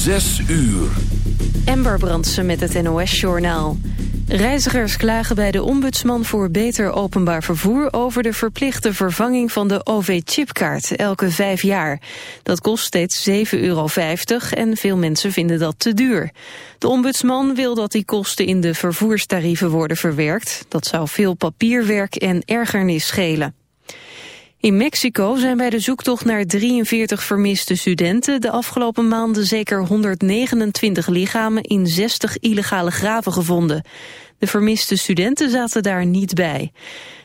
Zes uur. Ember Brandsen met het NOS-journaal. Reizigers klagen bij de ombudsman voor beter openbaar vervoer... over de verplichte vervanging van de OV-chipkaart elke vijf jaar. Dat kost steeds 7,50 euro en veel mensen vinden dat te duur. De ombudsman wil dat die kosten in de vervoerstarieven worden verwerkt. Dat zou veel papierwerk en ergernis schelen. In Mexico zijn bij de zoektocht naar 43 vermiste studenten de afgelopen maanden zeker 129 lichamen in 60 illegale graven gevonden. De vermiste studenten zaten daar niet bij.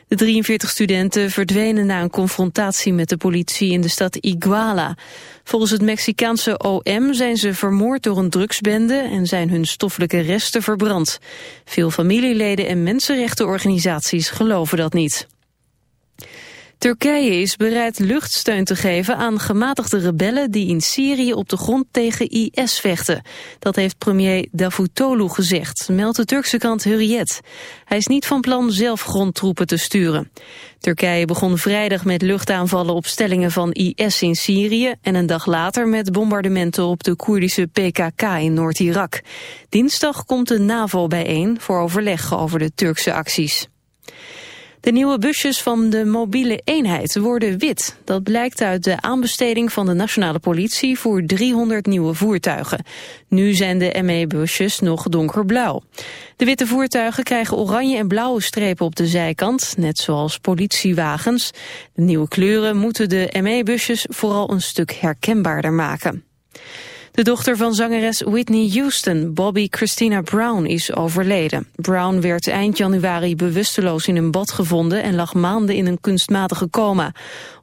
De 43 studenten verdwenen na een confrontatie met de politie in de stad Iguala. Volgens het Mexicaanse OM zijn ze vermoord door een drugsbende en zijn hun stoffelijke resten verbrand. Veel familieleden en mensenrechtenorganisaties geloven dat niet. Turkije is bereid luchtsteun te geven aan gematigde rebellen die in Syrië op de grond tegen IS vechten. Dat heeft premier Davutoglu gezegd, meldt de Turkse krant Hurriyet. Hij is niet van plan zelf grondtroepen te sturen. Turkije begon vrijdag met luchtaanvallen op stellingen van IS in Syrië en een dag later met bombardementen op de Koerdische PKK in Noord-Irak. Dinsdag komt de NAVO bijeen voor overleg over de Turkse acties. De nieuwe busjes van de mobiele eenheid worden wit. Dat blijkt uit de aanbesteding van de nationale politie voor 300 nieuwe voertuigen. Nu zijn de ME-busjes nog donkerblauw. De witte voertuigen krijgen oranje en blauwe strepen op de zijkant, net zoals politiewagens. De nieuwe kleuren moeten de ME-busjes vooral een stuk herkenbaarder maken. De dochter van zangeres Whitney Houston, Bobby Christina Brown, is overleden. Brown werd eind januari bewusteloos in een bad gevonden en lag maanden in een kunstmatige coma.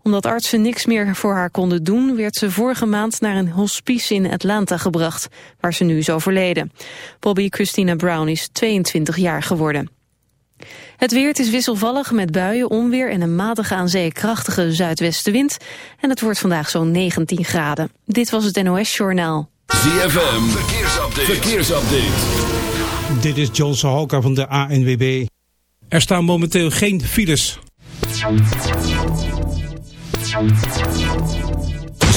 Omdat artsen niks meer voor haar konden doen, werd ze vorige maand naar een hospice in Atlanta gebracht, waar ze nu is overleden. Bobby Christina Brown is 22 jaar geworden. Het weer is wisselvallig met buien, onweer en een matige aan zee krachtige zuidwestenwind. En het wordt vandaag zo'n 19 graden. Dit was het NOS Journaal. ZFM, verkeersupdate. verkeersupdate. Dit is John Sahoka van de ANWB. Er staan momenteel geen files.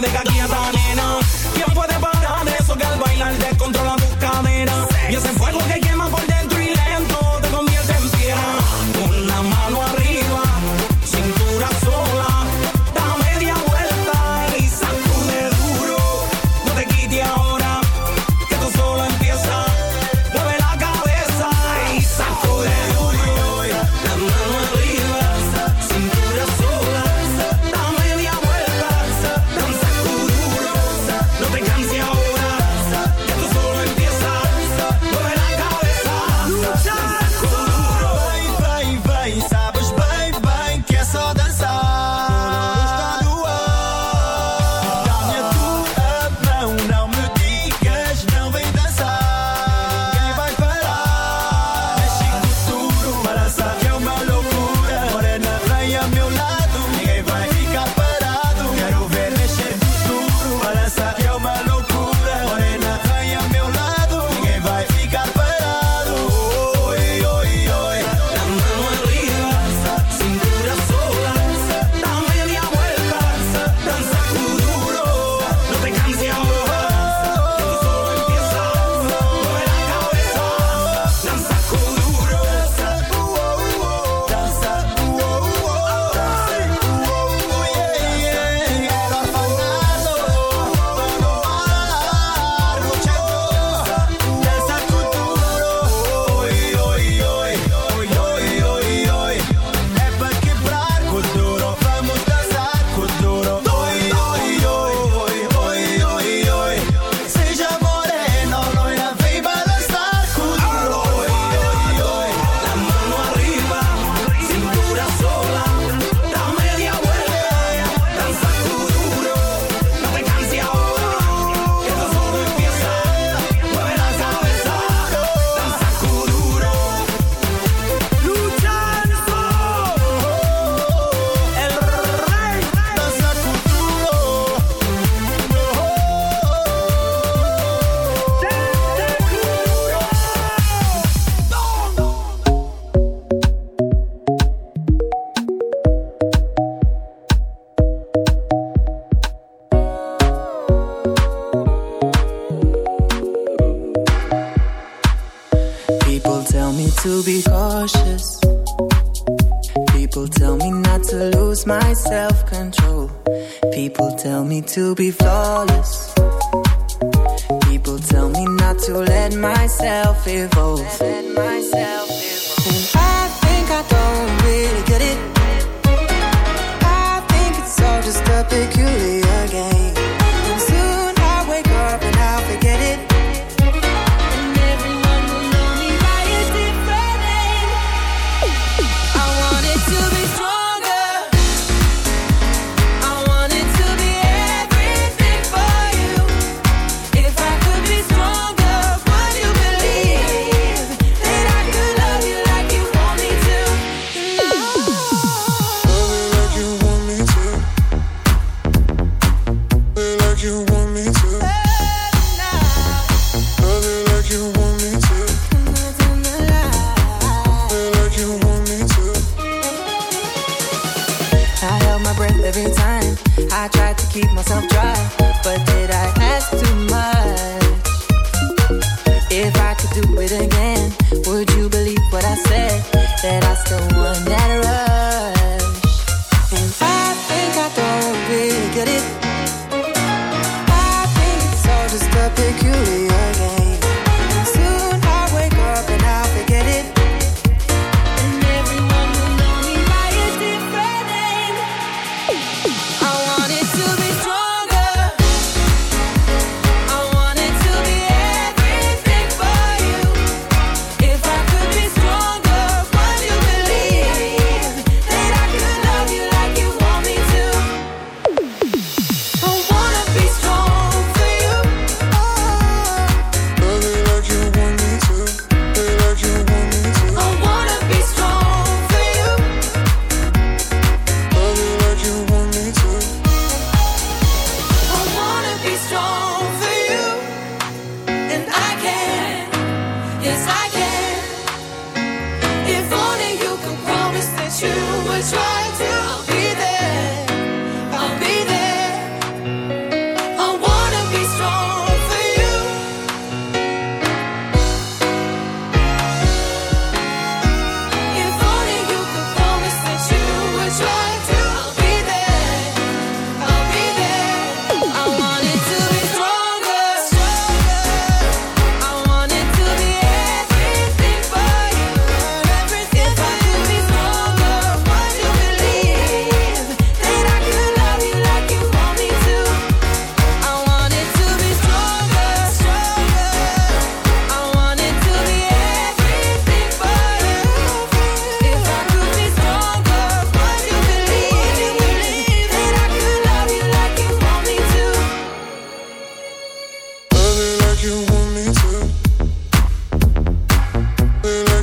nigga,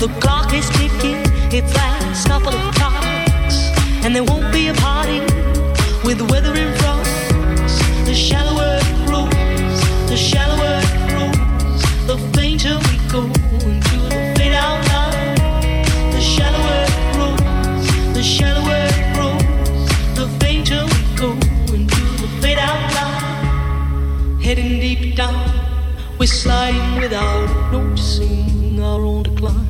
The clock is ticking, it's last couple of clocks, and there won't be a party with the weather in front. The shallower it grows, the shallower it grows, the fainter we go into the fade out line. The shallower it grows, the shallower it grows, the fainter we go into the fade out line. Heading deep down, we're sliding without noticing our own decline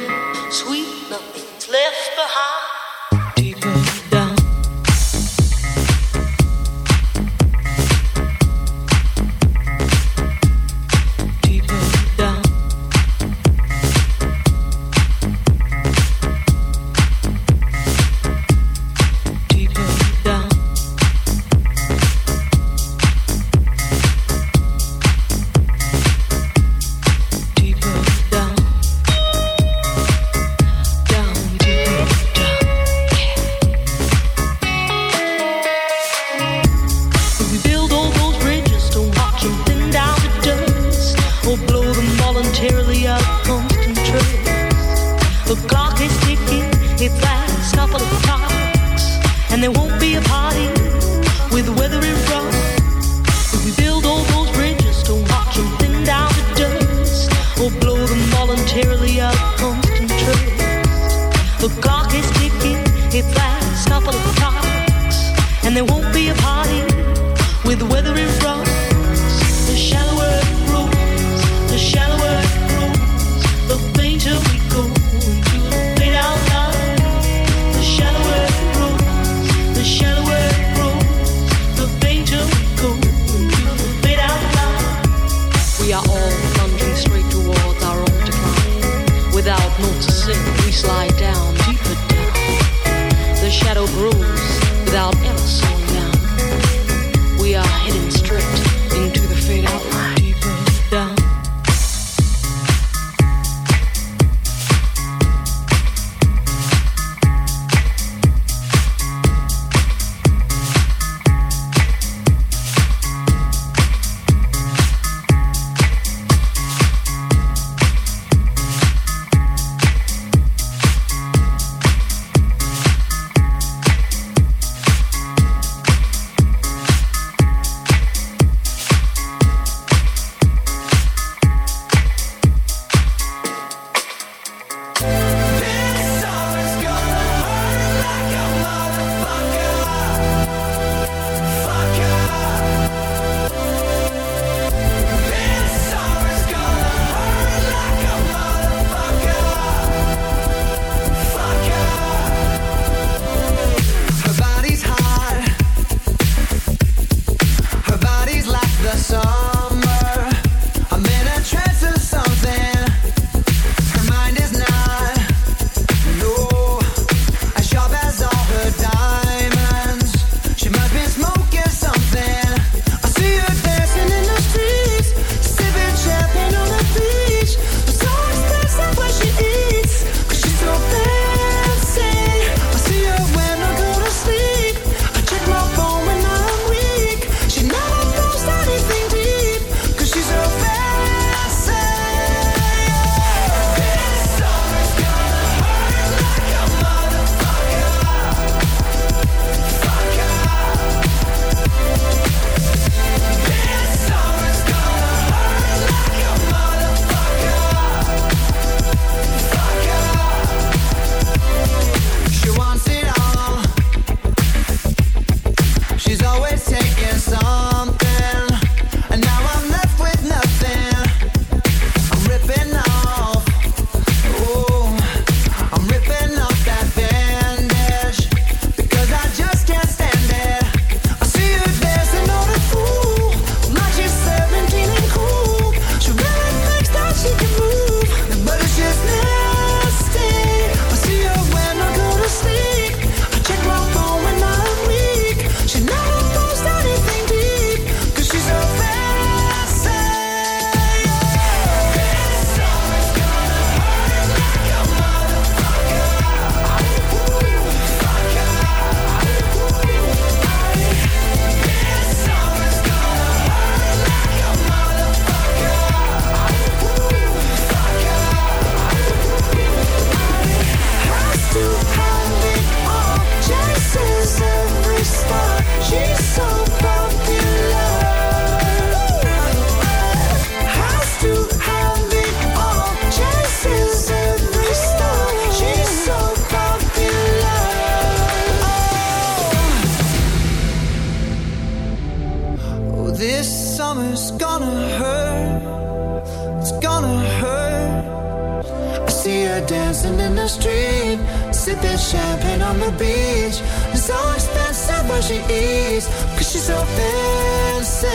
sipping champagne on the beach. So expensive when she eats, cause she's so fancy,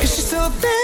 cause she's so fancy.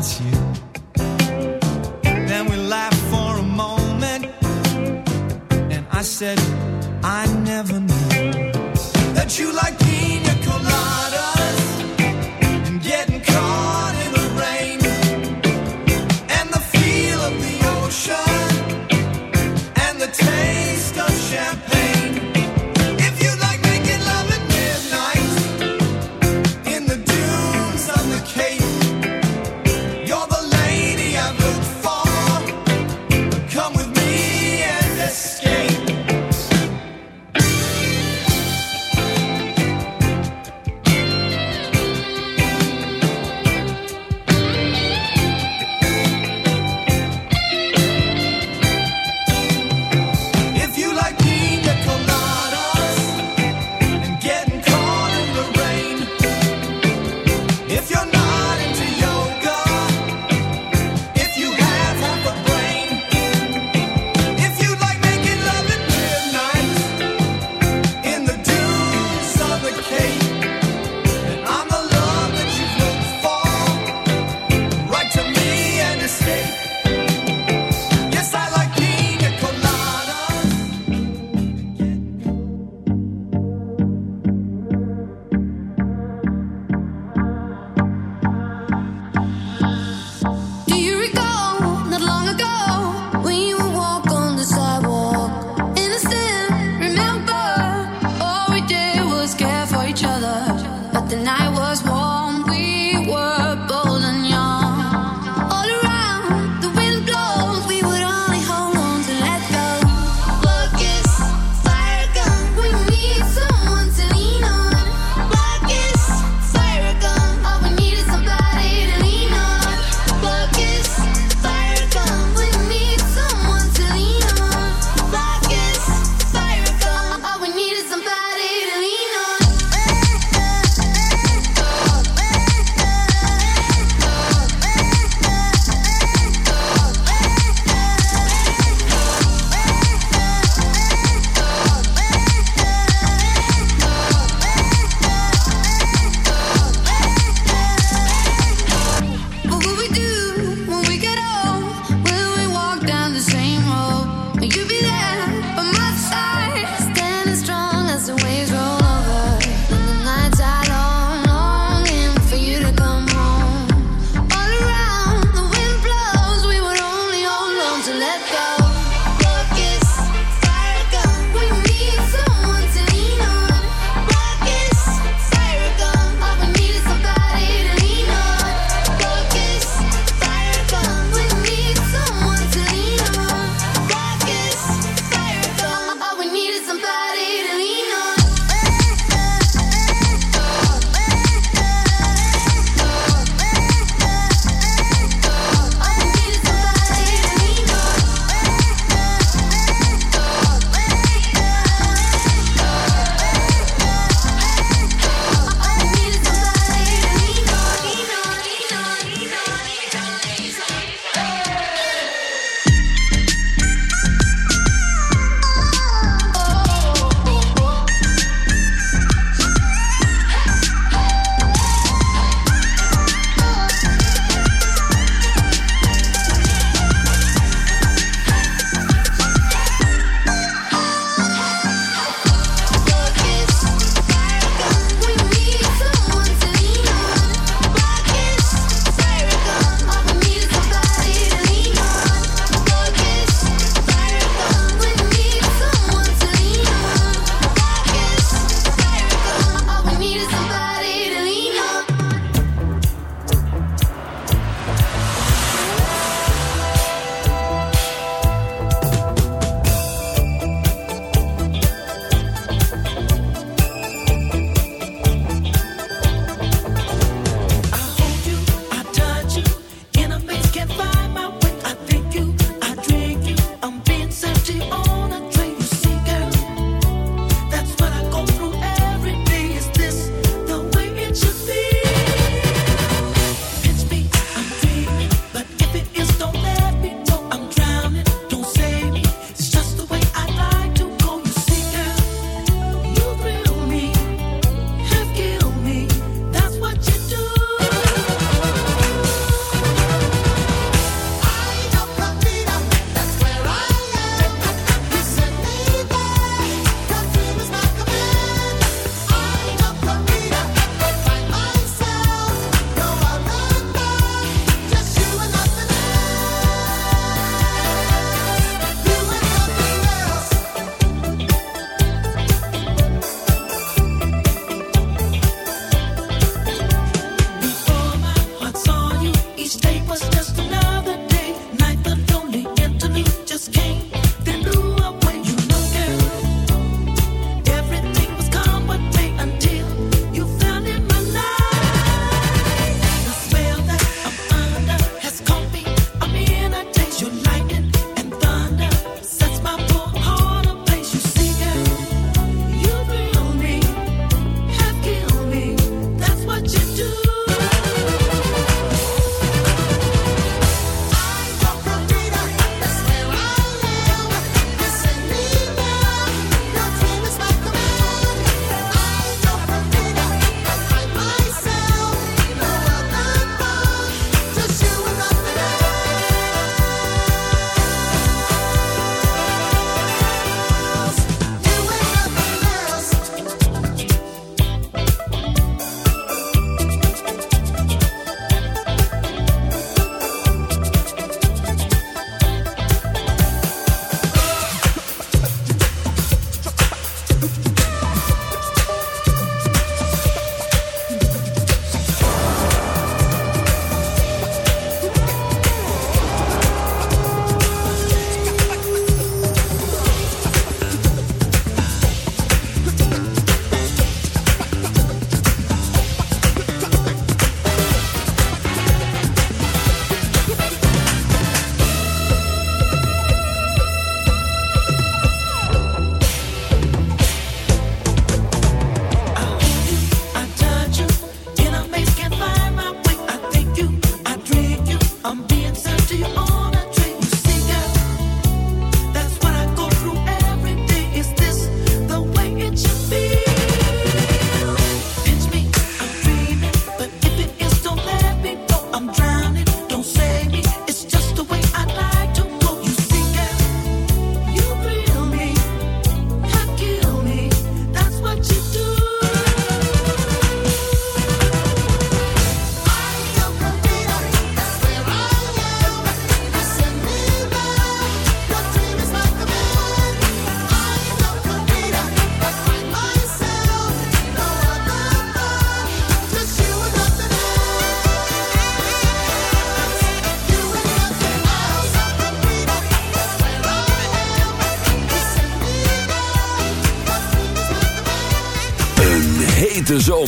起。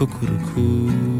Kukuruku.